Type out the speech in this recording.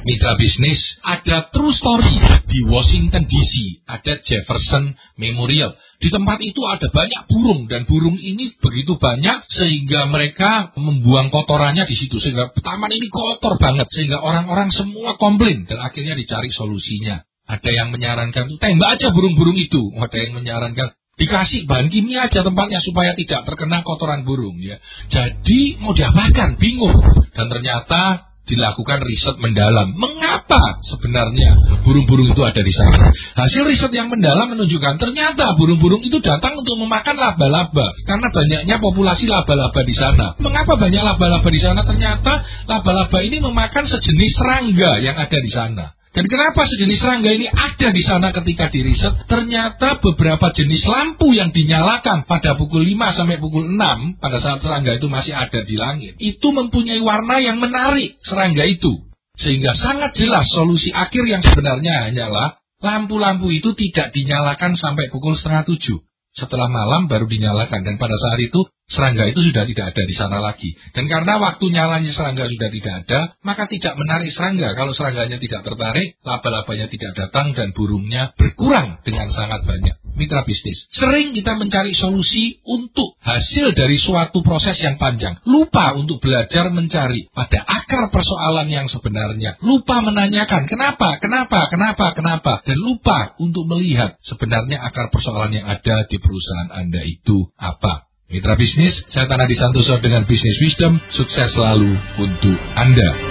Mitra bisnis, ada true story di Washington DC, ada Jefferson Memorial. Di tempat itu ada banyak burung dan burung ini begitu banyak sehingga mereka membuang kotorannya di situ sehingga taman ini kotor banget sehingga orang-orang semua komplain dan akhirnya dicari solusinya. Ada yang menyarankan tembak aja burung-burung itu, ada yang menyarankan dikasih bahan kimia aja tempatnya supaya tidak terkena kotoran burung ya. Jadi mau diapakan bingung dan ternyata dilakukan riset mendalam. Mengapa sebenarnya burung-burung itu ada di sana? Hasil riset yang mendalam menunjukkan ternyata burung-burung itu datang untuk memakan laba-laba karena banyaknya populasi laba-laba di sana. Mengapa banyak laba-laba di sana? Ternyata laba-laba ini memakan sejenis serangga yang ada di sana. Dan kenapa sejenis serangga ini ada di sana ketika diriset? Ternyata beberapa jenis lampu yang dinyalakan pada pukul 5 sampai pukul 6 pada saat serangga itu masih ada di langit. Itu mempunyai warna yang menarik serangga itu. Sehingga sangat jelas solusi akhir yang sebenarnya hanyalah lampu-lampu itu tidak dinyalakan sampai pukul setengah tujuh. Setelah malam baru dinyalakan dan pada saat itu serangga itu sudah tidak ada di sana lagi. Dan karena waktu nyalanya serangga sudah tidak ada, maka tidak menarik serangga. Kalau serangganya tidak tertarik, laba-labanya tidak datang dan burungnya berkurang dengan sangat banyak. Mitra bisnis. Sering kita mencari solusi untuk hasil dari suatu proses yang panjang. Lupa untuk belajar mencari pada akar persoalan yang sebenarnya. Lupa menanyakan kenapa, kenapa, kenapa, kenapa. Dan lupa untuk melihat sebenarnya akar persoalan yang ada di perusahaan Anda itu apa. Mitra bisnis, saya Tanah Disantoso dengan Bisnis Wisdom, sukses selalu untuk Anda.